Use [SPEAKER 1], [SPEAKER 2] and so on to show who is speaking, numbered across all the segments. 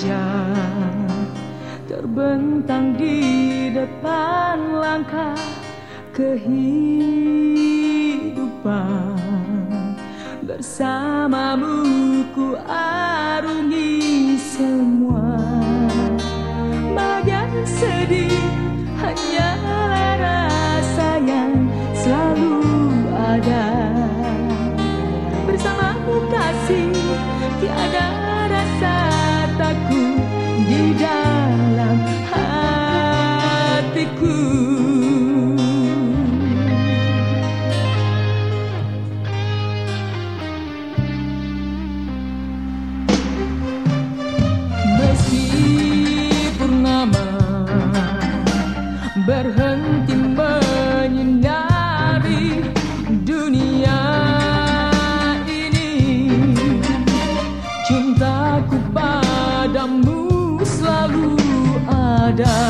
[SPEAKER 1] panjang terbentang di depan langkah kehidupan. Bersamamu ku arungi semua bagian sedih. berhenti menyinari dunia ini. Cintaku padamu selalu ada.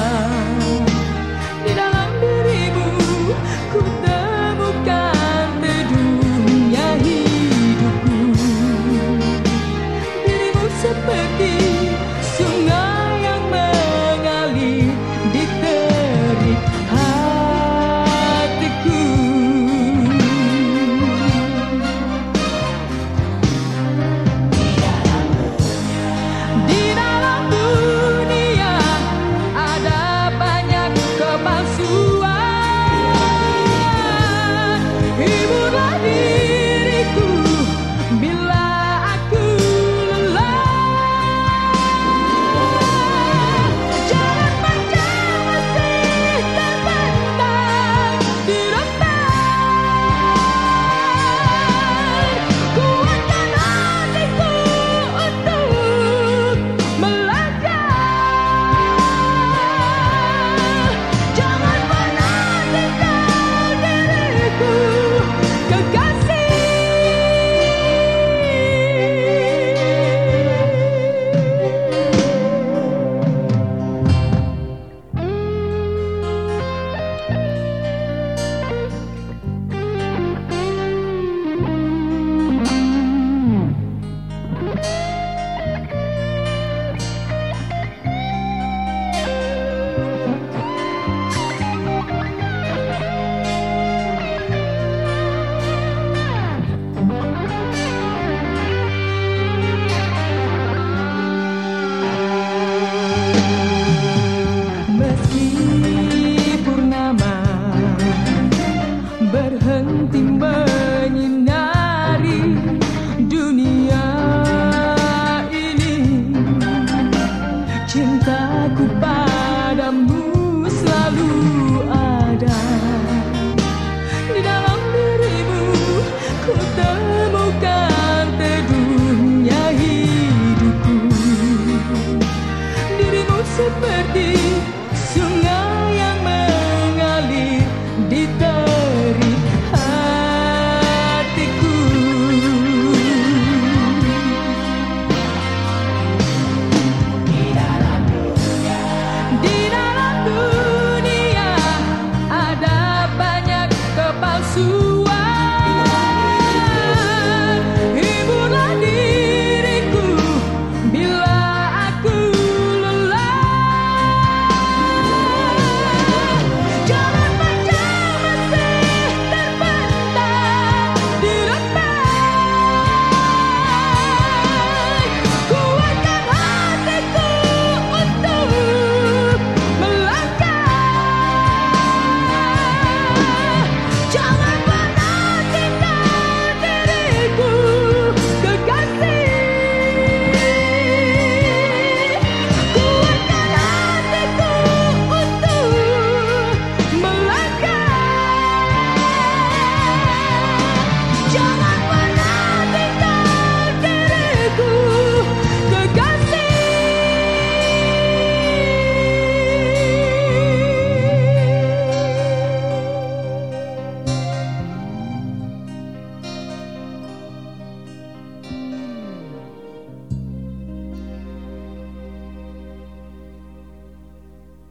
[SPEAKER 1] goodbye.